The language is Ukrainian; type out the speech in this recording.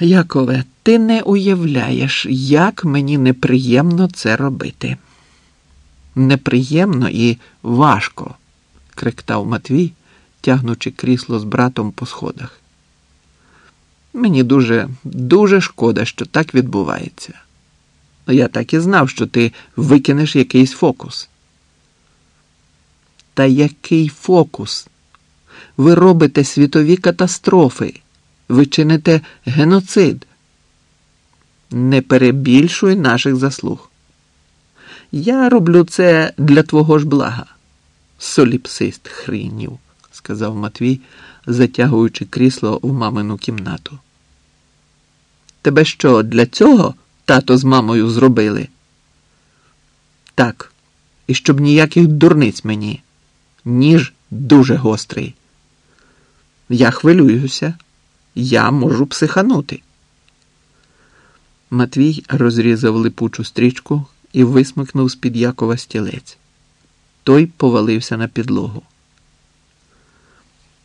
Якове, ти не уявляєш, як мені неприємно це робити. Неприємно і важко, кректав Матвій, тягнучи крісло з братом по сходах. Мені дуже, дуже шкода, що так відбувається. Я так і знав, що ти викинеш якийсь фокус. Та який фокус? Ви робите світові катастрофи, ви чините геноцид. Не перебільшуй наших заслуг. Я роблю це для твого ж блага. Соліпсист хрінів, сказав Матвій, затягуючи крісло в мамину кімнату. Тебе що, для цього тато з мамою зробили? Так, і щоб ніяких дурниць мені. Ніж дуже гострий. Я хвилююся, я можу психанути. Матвій розрізав липучу стрічку і висмикнув з під Якова стілець. Той повалився на підлогу.